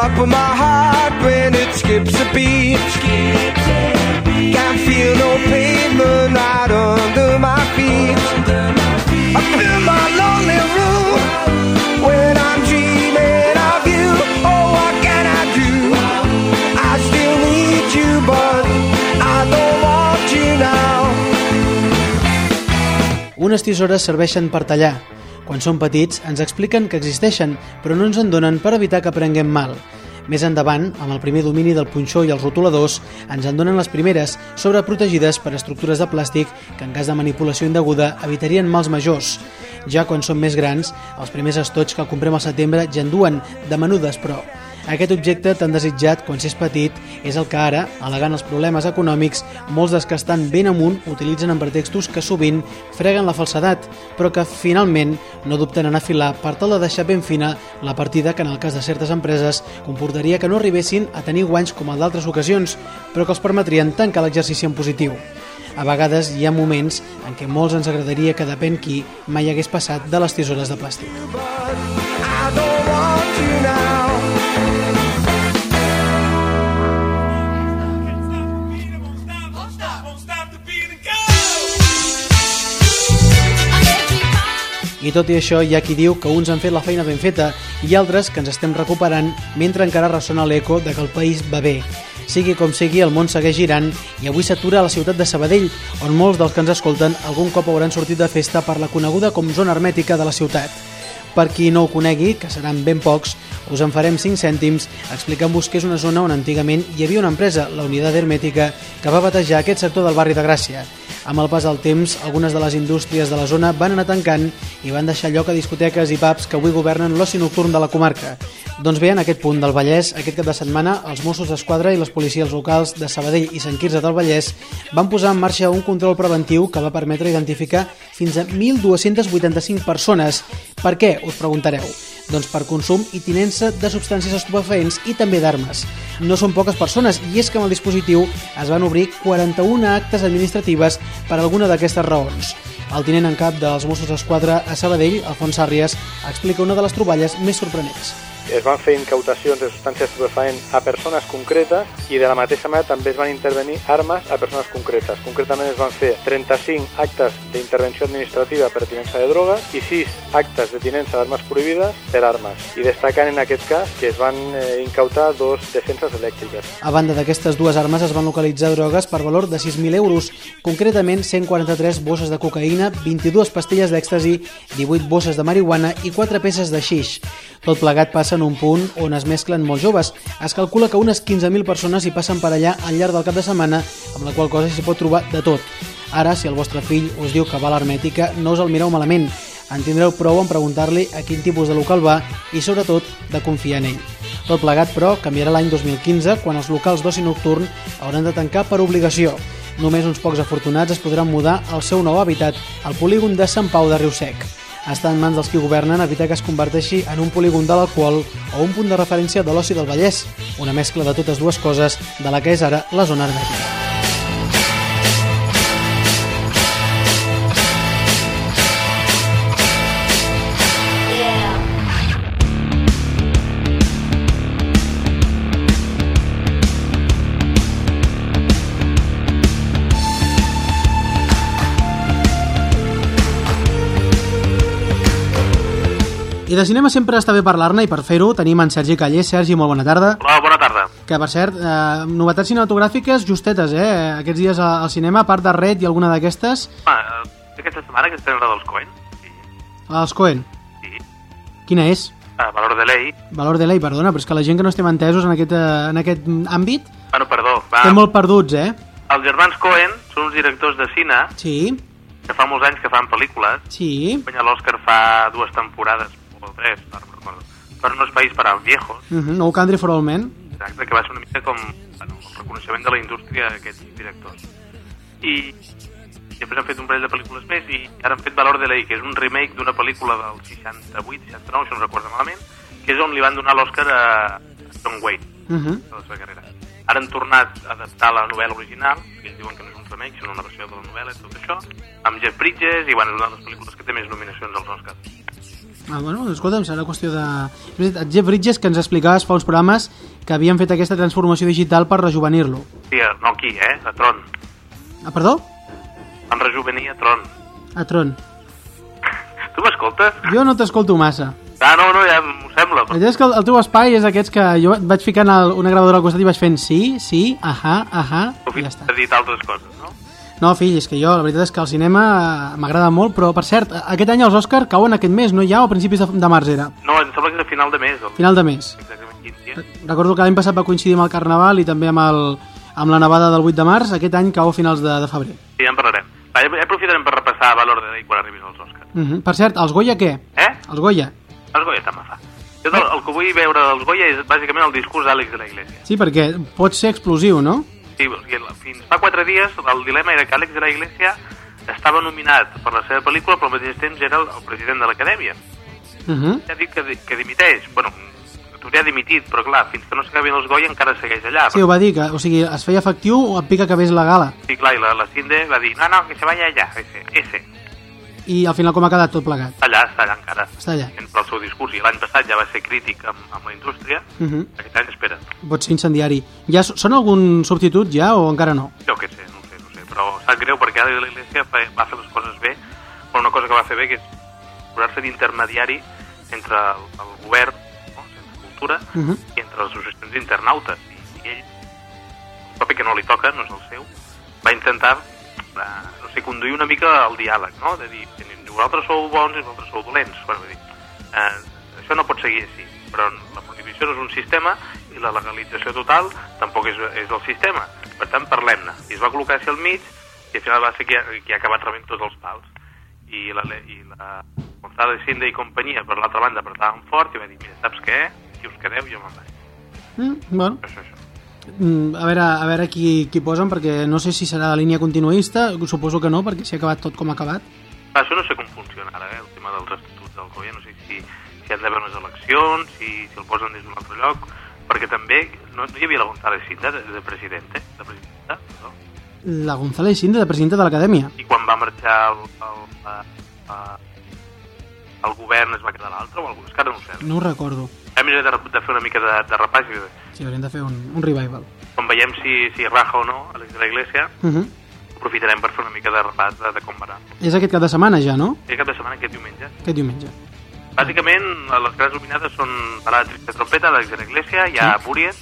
Up with my heart when it skips a beat? Can't feel no pavement right under my feet. I feel my lonely room when I'm dreaming of you. Oh, what can I do? I still need you, but I don't want you now. Unes tisores serveixen per tallar. Quan som petits ens expliquen que existeixen, però no ens en donen per evitar que prenguem mal. Més endavant, amb el primer domini del punxó i els rotuladors, ens en donen les primeres, sobreprotegides per estructures de plàstic que en cas de manipulació indeguda evitarien mals majors. Ja quan som més grans, els primers estoig que comprem al setembre ja en duen, de menudes però. Aquest objecte tan desitjat quan s'és petit és el que ara, alegant els problemes econòmics, molts dels que estan ben amunt utilitzen en pretextos que sovint freguen la falsedat, però que finalment no dubten en afilar per tal de deixar ben fina la partida que en el cas de certes empreses comportaria que no arribessin a tenir guanys com el d'altres ocasions, però que els permetrien tancar l'exercici en positiu. A vegades hi ha moments en què molts ens agradaria que depèn qui mai hagués passat de les tisores de plàstic. I tot i això, hi ha qui diu que uns han fet la feina ben feta i altres que ens estem recuperant mentre encara ressona l'eco de que el país va bé. Sigui com sigui, el món segueix girant i avui s'atura a la ciutat de Sabadell, on molts dels que ens escolten algun cop hauran sortit de festa per la coneguda com zona hermètica de la ciutat. Per qui no ho conegui, que seran ben pocs, us en farem 5 cèntims explicant-vos que és una zona on antigament hi havia una empresa, la Unitat Hermètica, que va batejar aquest sector del barri de Gràcia. Amb el pas del temps, algunes de les indústries de la zona van anar tancant i van deixar lloc a discoteques i pubs que avui governen l'oci nocturn de la comarca. Doncs bé, en aquest punt del Vallès, aquest cap de setmana, els Mossos d'Esquadra i les policies locals de Sabadell i Sant Quirze del Vallès van posar en marxa un control preventiu que va permetre identificar fins a 1.285 persones. Per què, us preguntareu? Doncs per consum i tinença de substàncies estupefaents i també d'armes. No són poques persones i és que amb el dispositiu es van obrir 41 actes administratives per alguna d'aquestes raons. El tinent en cap dels Mossos d'Esquadra a Sabadell, Alfons Sàrries, explica una de les troballes més sorprenents. Es van fer incautacions de substàncies estupefaents a persones concretes i de la mateixa manera també es van intervenir armes a persones concretes. Concretament es van fer 35 actes d'intervenció administrativa per tinença de drogues i 6 actes de tinença d'armes prohibides per armes. I destacant en aquest cas que es van eh, incautar dos defenses elèctriques. A banda d'aquestes dues armes es van localitzar drogues per valor de 6.000 euros, concretament 143 bosses de cocaïna, 22 pastilles d'èxtasi, 18 bosses de marihuana i 4 peces de xix. Tot plegat passa en un punt on es mesclen molts joves. Es calcula que unes 15.000 persones hi passen per allà al llarg del cap de setmana, amb la qual cosa s'hi pot trobar de tot. Ara, si el vostre fill us diu que va a l'hermètica, no us el mireu malament. En tindreu prou en preguntar-li a quin tipus de local va i, sobretot, de confiar en ell. Tot plegat, però, canviarà l'any 2015, quan els locals d'oci nocturn hauran de tancar per obligació. Només uns pocs afortunats es podran mudar al seu nou hàbitat, al polígon de Sant Pau de Riusec. Està en mans dels qui governen evitar que es converteixi en un polígon de l'alcohol o un punt de referència de l'oci del Vallès, una mescla de totes dues coses de la que és ara la zona hermètica. I de cinema sempre està bé parlar-ne i per fer-ho tenim en Sergi Caller. Sergi, molt bona tarda. Hola, bona tarda. Que, per cert, eh, novetats cinematogràfiques justetes, eh? Aquests dies al cinema, a part de Red i alguna d'aquestes, Ah, aquesta setmana que estem la dels Coen. Sí, la dels Coen. sí. Quina és? Ah, Valor de Ley. Valor de lei, perdona, però és que la gent que no estem entesos en aquest, eh, en aquest àmbit Bueno, perdó. Va, estem molt perduts, eh? Els germans Coen són uns directors de cine Sí, que fa molts anys que fan pel·lícules. sí, Guanya l'Òscar fa dues temporades, o tres, no recordo. Per no és país per als viejos. uh -huh. No Country for All Men. Exacte, que va ser una mica com bueno, el reconeixement de la indústria d'aquests directors. I després han fet un parell de pel·lícules més i ara han fet Valor de Ley, que és un remake d'una pel·lícula del 68, 69, si no recordo malament, que és on li van donar l'Òscar a John Wayne, Uh -huh. de la seva carrera. Ara han tornat a adaptar la novel·la original, que ells diuen que no és un remake, sinó una versió de la novel·la i tot això, amb Jeff Bridges, i bueno, és una de les pel·lícules que té més nominacions als Oscars. Ah, bueno, escolta'm, serà qüestió de... Veritat, Jeff Bridges, que ens explicaves fa uns programes que havien fet aquesta transformació digital per rejuvenir-lo. Sí, no aquí, eh? A Tron. Ah, perdó? Van rejuvenir a Tron. A Tron. Tu m'escoltes? Jo no t'escolto massa. Ah, no, no, ja m'ho sembla. La Però... és que el, el teu espai és aquests que jo vaig ficant el, una gravadora al costat i vaig fent sí, sí, ahà, ahà, i ja està. a dit altres coses, no? No, fill, és que jo, la veritat és que el cinema eh, m'agrada molt, però, per cert, aquest any els Òscar cauen aquest mes, no ja, o a principis de, de març era? No, em sembla que és a final de mes. O... Final de mes. Exactament. Recordo que l'any passat va coincidir amb el Carnaval i també amb, el, amb la nevada del 8 de març, aquest any cau a finals de, de febrer. Sí, ja en parlarem. Va, ja aprofitarem per repassar Valor de quan arribis als Oscars. Uh -huh. Per cert, els Goya què? Eh? Els Goya. Els Goya també fa. Jo el, el que vull veure dels Goya és bàsicament el discurs d'Àlex de la Iglesia. Sí, perquè pot ser explosiu, no? Sí, o fins fa quatre dies el dilema era que Àlex de la Iglesia estava nominat per la seva pel·lícula però al mateix temps era el, president de l'Acadèmia. Uh -huh. Ja dic que, que dimiteix. Bueno, t'hauria dimitit, però clar, fins que no s'acabin els Goya encara segueix allà. Sí, ho va dir, que, o sigui, es feia efectiu a pica que vés la gala. Sí, clar, i la, la Cinde va dir, no, no, que se vaya allà, ese, ese. I al final com ha quedat tot plegat? Allà, està allà encara. Està allà. Entre el seu discurs, i l'any passat ja va ser crític amb, amb la indústria, Uh -huh. aquest any espera. Pot ser incendiari. Ja són algun substitut ja o encara no? Jo què sé, no sé, no sé, però sap greu perquè ara l'Iglésia va fer les coses bé, però una cosa que va fer bé que és posar-se d'intermediari entre el, el govern, no, sense cultura, Uh -huh. i entre les associacions d'internautes. I, I ell, el paper que no li toca, no és el seu, va intentar, eh, no sé, conduir una mica el diàleg, no? De dir, vosaltres sou bons i vosaltres sou dolents. Bueno, vull dir, eh, això no pot seguir així, però la prohibició no és un sistema i la legalització total tampoc és, és el sistema. Per tant, parlem-ne. I es va col·locar així al mig i al final va ser qui ha, qui ha acabat rebent tots els pals. I la, i la González Sinde i companyia, per l'altra banda, apretaven fort i va dir, mira, saps què? Si us quedeu, jo me'n vaig. Mm, bueno, Això, això. Mm, a veure, a veure qui, qui posen, perquè no sé si serà la línia continuista, suposo que no, perquè si ha acabat tot com ha acabat. Ah, això no sé com funciona ara, eh, el tema dels estatuts del Goya, no sé si, si han d'haver unes eleccions, si, si el posen des d'un altre lloc, perquè també no, no hi havia la González Cinda de, de president, eh? de presidenta, no? La González Sinde, de presidenta de l'Acadèmia. I quan va marxar el, el, la, el govern es va quedar l'altre o alguna cosa, que ara no ho sé. No ho recordo. A més, de, de fer una mica de, de repàs i de, Sí, hauríem de fer un, un revival. quan veiem si, si raja o no de la Iglesia, Uh -huh. aprofitarem per fer una mica de repàs de, de com va. És aquest cap de setmana ja, no? I cap de setmana, aquest diumenge. Aquest diumenge. Bàsicament, les grans nominades són per la de trompeta la Iglesia, hi ha Buriet,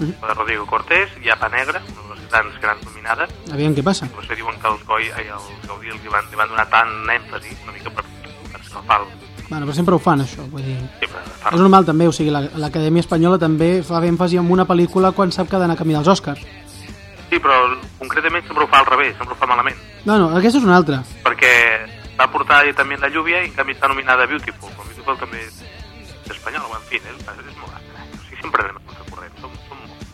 Mhm. de Rodrigo Cortés, hi ha Pa Negra, una de les grans, grans nominades. Aviam què passa. Per això diuen que els Goi, ai, els Gaudí els hi van, li van donar tant èmfasi, una mica per, per escalfar el... Bueno, però sempre ho fan, això. Vull dir... Sempre, fa, És normal, també. O sigui, la- l'Acadèmia Espanyola també fa èmfasi en una pel·lícula quan sap que ha d'anar camí dels Oscars. Sí, però concretament sempre ho fa al revés, sempre ho fa malament. No, no, aquesta és una altra. Perquè va portar també la lluvia i en canvi està nominada a Beautiful. Però Beautiful també és espanyol, en fi, eh? és molt estrany. O sigui, sempre anem a contracorrent. Som, som, molt,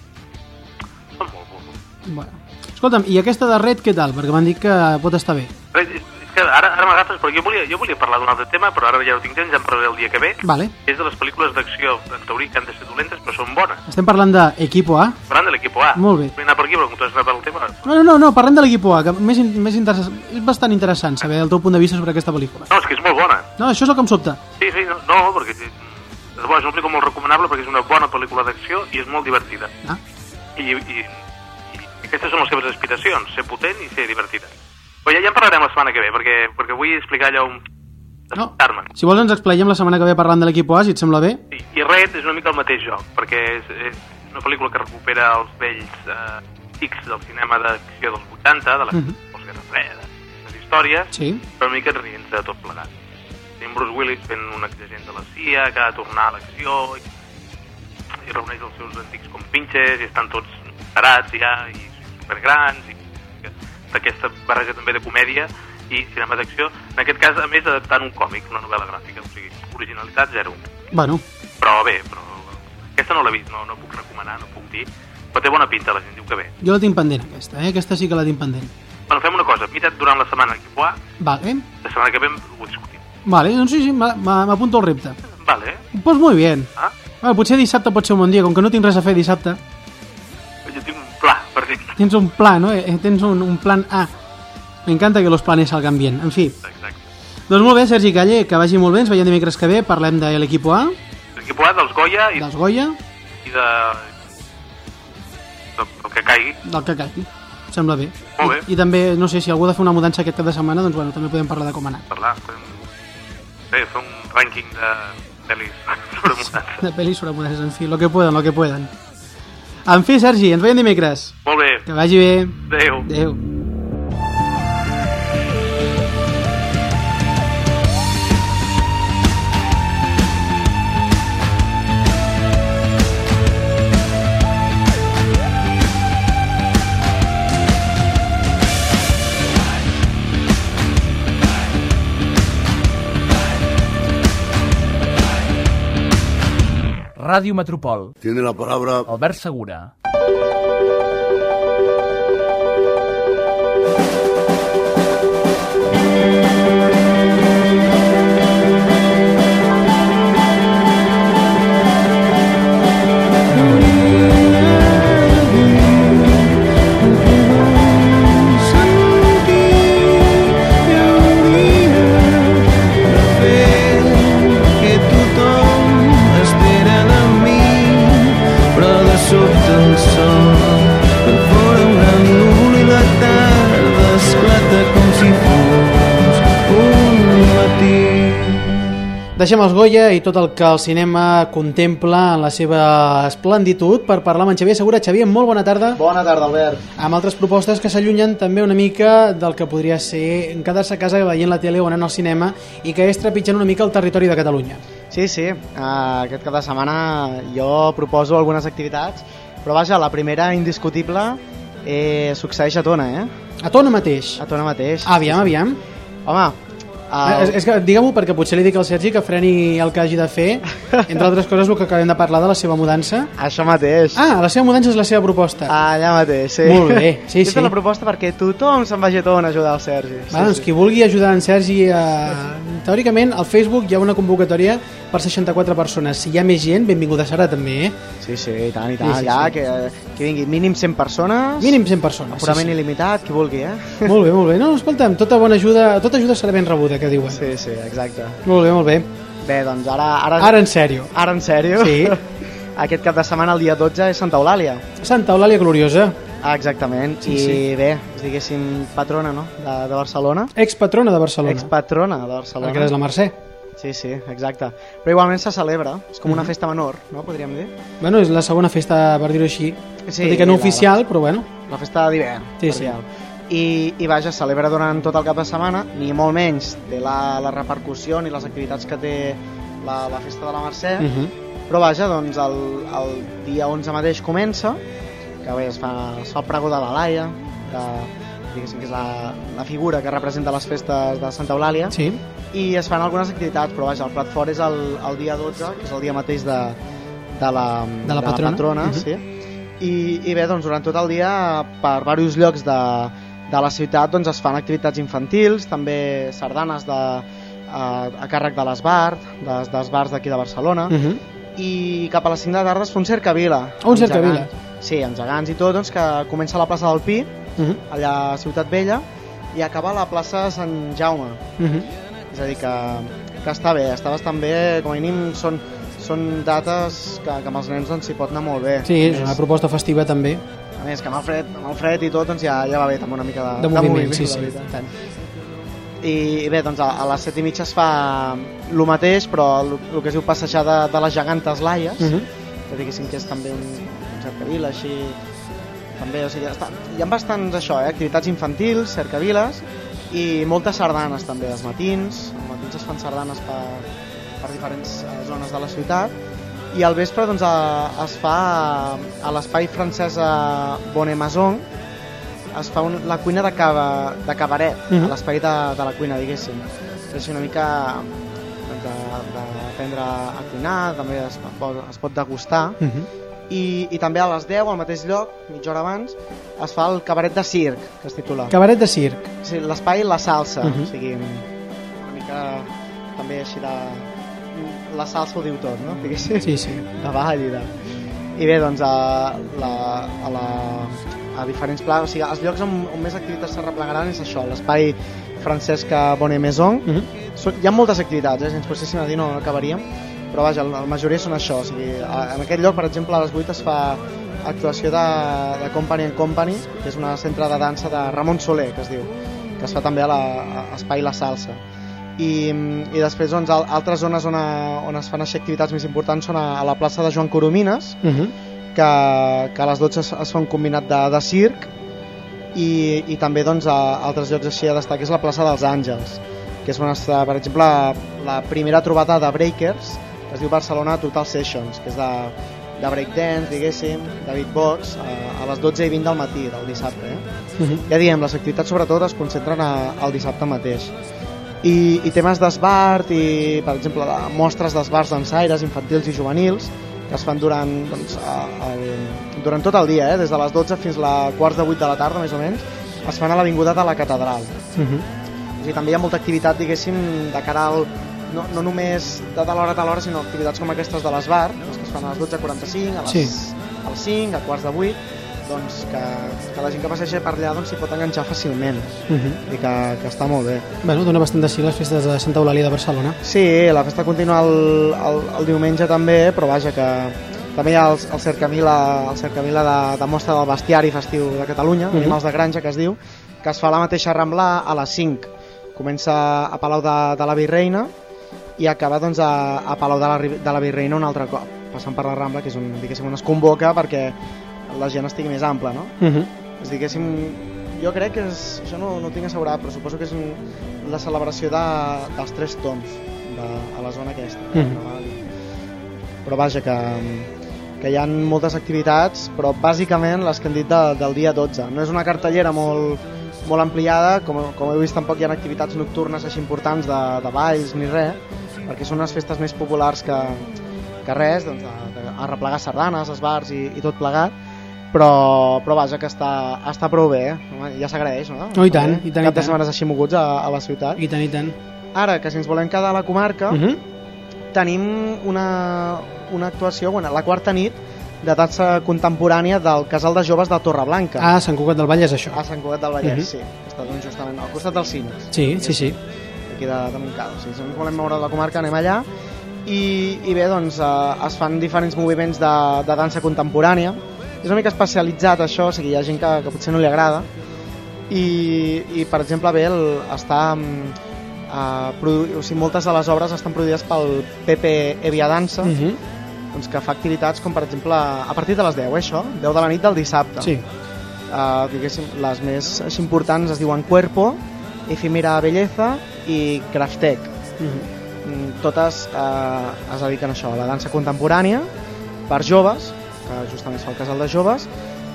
som molt burros. Bueno. Escolta'm, i aquesta de Red què tal? Perquè m'han dit que pot estar bé. És, és que ara, ara m'agafes, perquè jo volia, jo volia parlar d'un altre tema, però ara ja no tinc temps, ja en parlaré el dia que ve. Vale. És de les pel·lícules d'acció, en teoria, que han de ser dolentes, però són bones. Estem parlant d'Equipo A. Parlant de l'equip A. Molt bé. Vull anar per aquí, però com tu has anat pel tema... No, no, no, no parlem de l'Equipo A, que més, més interessant, és bastant interessant saber el teu punt de vista sobre aquesta pel·lícula. No, és que és molt bona. No, això és el que em sobta. Sí, sí, no, no perquè és, és, bo, és una pel·lícula molt recomanable perquè és una bona pel·lícula d'acció i és molt divertida. Ah, i, i, i aquestes són les seves aspiracions, ser potent i ser divertida. Però ja, ja en parlarem la setmana que ve, perquè, perquè vull explicar allò un... no. Si vols ens explayem la setmana que ve parlant de l'Equipo A, si et sembla bé. I, I Red és una mica el mateix joc, perquè és, és una pel·lícula que recupera els vells eh, tics del cinema d'acció dels 80, de la Mhm. Guerra Freda, les històries, Sí. però una mica rient de tot plegat. Tenim Bruce Willis fent un exagent de la CIA que ha de tornar a l'acció i, i reuneix els seus antics compinxes i estan tots parats ja i supergrans i d'aquesta barreja també de comèdia i cinema d'acció, en aquest cas a més adaptant un còmic, una novel·la gràfica, o sigui, originalitat zero. Bueno, Però bé, però aquesta no l'he vist, no, no puc recomanar, no puc dir, però té bona pinta, la gent diu que bé. jo la tinc pendent, aquesta, eh? Aquesta sí que la tinc pendent. Bueno, fem una cosa, mira't durant la setmana l'equip A, Vale, la setmana que ve ho discutim. vale, doncs sí, sí, m'apunto al repte. Vale, Pues muy bien. ah? Bueno, potser dissabte pot ser un bon dia, com que no tinc res a fer dissabte. Tens un plan, ¿no? Eh, Tens un, un plan A. Me encanta que los planes salgan bien. En fi. Exacte. Doncs molt bé, Sergi Calle, que vagi molt bé, ens veiem dimecres que ve, parlem de l'equip A, L'equip A dels Goya i, dels Goya, i de... del, del que caigui. del que caigui. Sembla bé. Molt bé. I, I també, no sé, si algú ha de fer una mudança aquest cap de setmana, doncs bueno, també podem parlar de com ha anat. Parlar, fem, bé, fer un rànquing de pel·lis sobre mudança. De pel·lis sobre mudances, en fi, lo que puedan, lo que puedan. En fi, Sergi, ens veiem dimecres. Molt bé, Que vagi bé. adeu. Adéu. Ràdio Metropol. Tiene la palabra Albert Segura. Deixem els Goya i tot el que el cinema contempla en la seva esplenditud per parlar amb en Xavier Segura. Xavier, molt bona tarda. Bona tarda, Albert. Amb altres propostes que s'allunyen també una mica del que podria ser quedar-se a casa veient la tele o anant al cinema i que és trepitjant una mica el territori de Catalunya. Sí, sí, uh, aquest cap de setmana jo proposo algunes activitats, però vaja, la primera indiscutible eh, succeeix a Tona, eh? A Tona mateix. A Tona mateix. Aviam, aviam. Home, Uh, uh, és, és que digue-m'ho perquè potser li dic al Sergi que freni el que hagi de fer, entre altres coses el que acabem de parlar de la seva mudança. això mateix. Ah, la seva mudança és la seva proposta. Allà mateix, sí. Molt bé, sí, sí. la proposta perquè tothom se'n vagi a ajudar el Sergi. Va, doncs qui vulgui ajudar en Sergi a... Teòricament, al Facebook hi ha una convocatòria per 64 persones. Si hi ha més gent, benvinguda serà també, eh? Sí, sí, i tant, i tant. Sí, sí, Allà, sí. Que, que vingui mínim 100 persones, Mínim 100 persones. purament sí, il·limitat, qui vulgui, eh? sí. Molt bé, molt bé. No, escolta'm, tota bona ajuda, tota ajuda serà ben rebuda, que diuen. Sí, sí, exacte. Molt bé, molt bé. Bé, doncs ara... Ara, Ara en sèrio. ara en sèrio? Sí. Aquest cap de setmana, el dia 12, és Santa Eulàlia. Santa Eulàlia Gloriosa, Ah, exactament. Sí, I sí. bé, és, diguéssim, patrona, no?, de, de Barcelona. expatrona de Barcelona. Expatrona de El Barcelona. que és la Mercè. Sí, sí, exacte. Però igualment se celebra, és com Mhm. una festa menor, no?, podríem dir. Bueno, és la segona festa, per dir-ho així. Sí, Tot i que no la- oficial, però bueno. La festa d'hivern, Sí, sí. I, I vaja, celebra durant tot el cap de setmana, ni molt menys té la, la repercussió ni les activitats que té la, la festa de la Mercè, Uh -huh. però vaja, doncs el, el dia 11 mateix comença, que bé, es fa, es fa el pregó de la Laia, que diguéssim que és la, la figura que representa les festes de Santa Eulàlia, Sí. i es fan algunes activitats, però vaja, el plat fort és el, el dia 12, que és el dia mateix de, de, la, De la patrona. patrona Mhm. sí. I, I bé, doncs durant tot el dia, per diversos llocs de, de la ciutat, doncs es fan activitats infantils, també sardanes de, a, a càrrec de l'Esbart, des, dels bars d'aquí de Barcelona, Uh -huh. i cap a les 5 de la tarda es fa un cercavila. Un cercavila. Sí, amb gegants i tot, doncs, que comença a la plaça del Pi, Uh -huh. allà a Ciutat Vella, i acaba a la plaça Sant Jaume. Uh -huh. És a dir, que, que està bé, està bastant bé, com a mínim són, són dates que, que amb els nens doncs, s'hi pot anar molt bé. Sí, és una proposta festiva també, a més, que amb el fred, amb el fred i tot doncs ja, ja va bé, també una mica de, de moviment, sí, la sí. veritat. Tant. I, bé, doncs a, a les set i mitja es fa el mateix, però el, el que es diu passejar de, de les gegantes laies, Uh -huh. que diguéssim que és també un cercavila així també, o sigui, està, hi ha bastants això, eh? activitats infantils, cercaviles i moltes sardanes també, els matins als matins es fan sardanes per, per diferents eh, zones de la ciutat i al vespre doncs, a, es fa a, a l'espai francès a Bonemaison es fa un, la cuina de, cava, de cabaret, Mhm. a l'espai de, de la cuina, diguéssim. És una mica d'aprendre a cuinar, també es es pot degustar. Uh -huh. I, I també a les 10, al mateix lloc, mitja hora abans, es fa el cabaret de circ, que es titula. Cabaret de circ. Sigui, L'espai La Salsa, Mhm. o sigui, una mica també així de... La salsa ho diu tot, no? Diguéssim Sí, sí. de ball i de... I bé, doncs a, la, a, la, a diferents plans, o sigui, els llocs on, on més activitats s'arreplegaran és això, l'espai Francesc Bonet Maison. Mhm. So, hi ha moltes activitats, eh? si ens poséssim a dir no acabaríem, però vaja, la, la majoria són això. O sigui, en aquest lloc, per exemple, a les 8 es fa actuació de, de Company and Company, que és una centre de dansa de Ramon Soler, que es diu, que es fa també a l'Espai La Salsa. I, i després doncs, al- altres zones on, a, on es fan així activitats més importants són a, a la plaça de Joan Coromines, Uh -huh. que, que a les 12 es, es fa un combinat de, de circ i, i també doncs, a altres llocs així a destacar és la plaça dels Àngels que és on està, per exemple, la primera trobada de breakers es diu Barcelona Total Sessions que és de, de breakdance, diguéssim, de beatbox a, a les 12 i 20 del matí del dissabte eh? Uh -huh. ja diem, les activitats sobretot es concentren a, al dissabte mateix i, i temes d'esbart i per exemple de mostres d'esbarts dansaires infantils i juvenils que es fan durant, doncs, a, el, durant tot el dia, eh? des de les 12 fins a la quarts de 8 de la tarda més o menys es fan a l'Avinguda de la Catedral Uh -huh. o sigui, també hi ha molta activitat diguéssim de cara al no, no només de tal hora a tal hora sinó activitats com aquestes de l'Esbar doncs, que es fan a les 12.45 a les, Sí. a les 5, a quarts de 8 doncs que, que la gent que passeja per allà doncs, s'hi pot enganxar fàcilment Uh -huh. i que, que està molt bé Bueno, dona bastant de sí les festes de Santa Eulàlia de Barcelona. Sí, la festa continua el, el, el diumenge també, però vaja que també hi ha el, el Cercamila, el Cercamila de, de mostra del bestiari festiu de Catalunya, Mhm. Animals de Granja, que es diu, que es fa a la mateixa Rambla a les 5. Comença a Palau de, de la Virreina i acaba doncs, a, a Palau de la, de la Virreina un altre cop, passant per la Rambla, que és diguéssim, on es convoca perquè la gent estigui més ampla, no? Uh -huh. és diguéssim, jo crec que és, això no, no ho tinc assegurat, però suposo que és un, la celebració de, dels tres tons de, a la zona aquesta. Mhm. Però vaja, que, que hi ha moltes activitats, però bàsicament les que hem dit de, del dia 12. No és una cartellera molt, molt ampliada, com, com heu vist tampoc hi ha activitats nocturnes així importants de, de balls ni res, perquè són unes festes més populars que, que res, doncs, de, de, a replegar sardanes, esbars i, i tot plegat, però, però vaja que està, està prou bé, eh? Ja s'agraeix, no? Oh, i tant, i tant, i Cap de tant. setmanes així moguts a, a la ciutat. I tant, i tant. Ara, que si ens volem quedar a la comarca, Uh -huh. tenim una, una actuació, bueno, la quarta nit de dansa contemporània del Casal de Joves de Torreblanca, Ah, Sant Cugat del Vall és això. a Sant Cugat del Vallès, Mhm. sí, que està doncs, justament al costat dels cines, Sí, sí, sí. Aquí de, de Montcada. O sigui, si ens volem moure de la comarca anem allà i, i bé, doncs eh, es fan diferents moviments de, de dansa contemporània. És una mica especialitzat això, o sigui, hi ha gent que, que potser no li agrada i, i per exemple bé, el, està mm, eh, produ... o sigui, moltes de les obres estan produïdes pel Pepe Evia Dansa Uh -huh. doncs que fa activitats com per exemple a partir de les 10, eh, això, 10 de la nit del dissabte Sí. uh, diguéssim, les més importants es diuen Cuerpo, Efimera Belleza i Craftec -huh. Mm, totes eh, es dediquen a això, a la dansa contemporània per joves, que justament es fa el casal de joves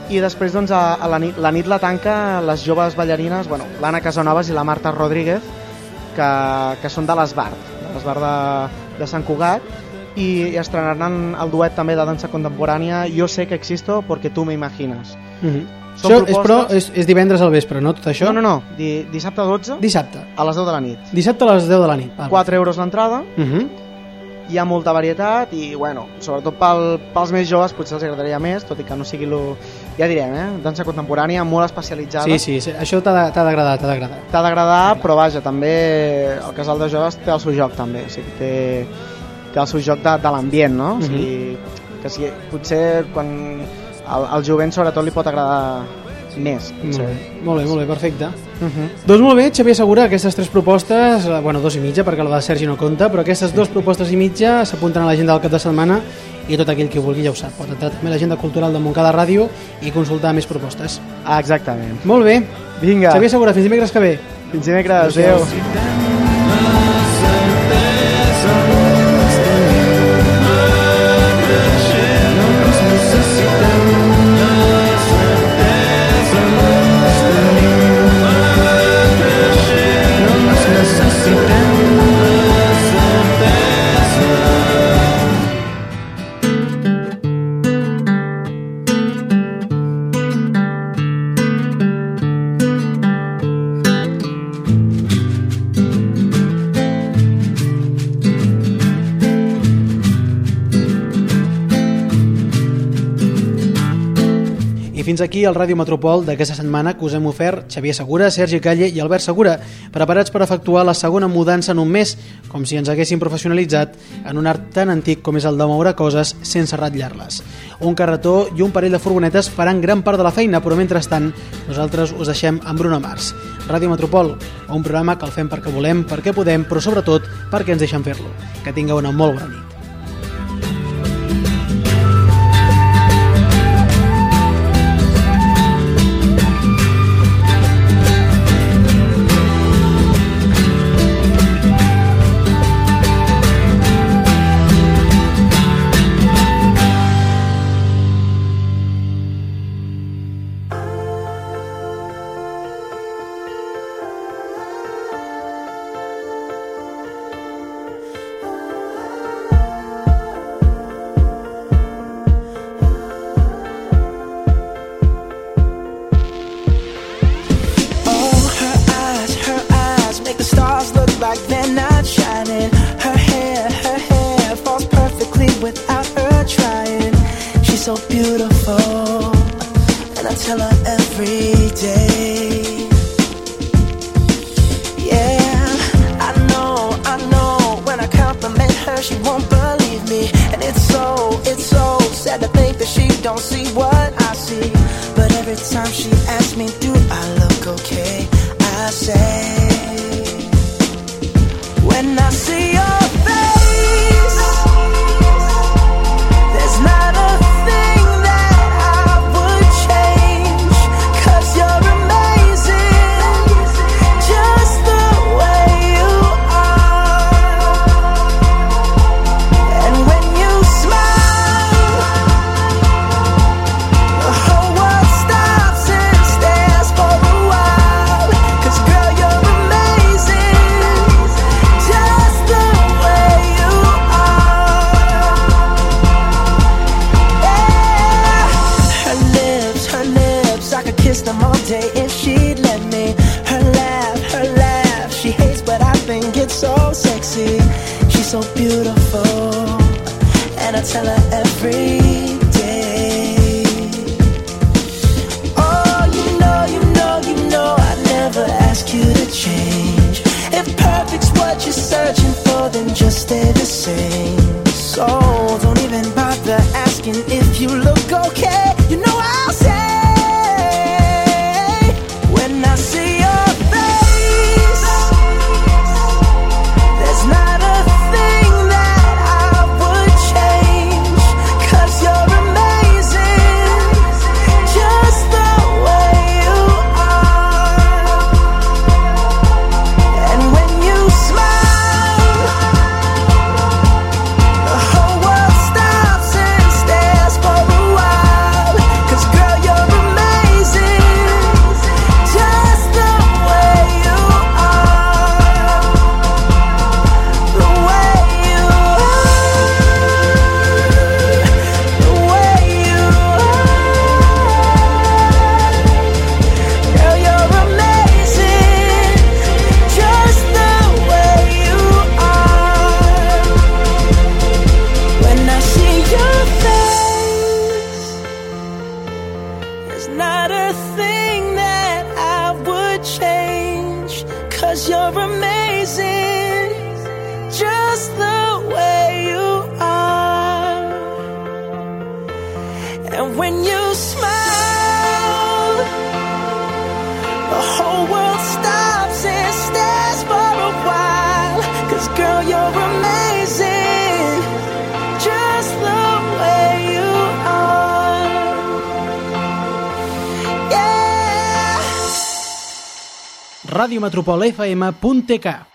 i després doncs, a, a la, nit, la nit la tanca les joves ballarines, bueno, l'Anna Casanovas i la Marta Rodríguez que, que són de l'Esbart de l'Esbart de, de Sant Cugat i, i estrenaran el duet també de dansa contemporània Jo sé que existo porque tú me imaginas Uh -huh. Són Això és, però, propostes- és, és divendres al vespre, no? Tot això? no, no, no, di, dissabte 12 Dissabte. a les 10 de la nit Dissabte a les 10 de la nit. Val. 4 euros l'entrada Uh -huh. hi ha molta varietat i, bueno, sobretot pel, pels més joves potser els agradaria més, tot i que no sigui lo... ja direm, eh? dansa contemporània molt especialitzada Sí, sí, sí, això t'ha d'agradar, t'ha d'agradar. t'ha d'agradar, però vaja, també el casal de joves té el seu joc també, o sigui, té, té el seu joc de, de l'ambient, no? O sigui, que si, potser quan al, al jovent sobretot li pot agradar més, Molt potser. bé, molt bé, molt bé, perfecte. Uh -huh. Doncs molt bé, Xavier Segura, aquestes tres propostes, eh, bueno, dos i mitja, perquè la de Sergi no compta, però aquestes dues propostes i mitja s'apunten a l'agenda del cap de setmana i tot aquell que vulgui ja ho sap. Pot entrar també a l'agenda cultural de Montcada Ràdio i consultar més propostes. Ah, exactament. Molt bé. Vinga, Xavier Segura, fins dimecres que ve. fins dimecres, adéu. Fins aquí el Ràdio Metropol d'aquesta setmana que us hem ofert Xavier Segura, Sergi Calle i Albert Segura, preparats per efectuar la segona mudança en un mes, com si ens haguessin professionalitzat en un art tan antic com és el de moure coses sense ratllar-les. Un carretó i un parell de furgonetes faran gran part de la feina, però mentrestant nosaltres us deixem amb Bruno Mars. Ràdio Metropol, un programa que el fem perquè volem, perquè podem, però sobretot perquè ens deixen fer-lo. Que tingueu una molt bona nit. don't see what radiometropolfm.tk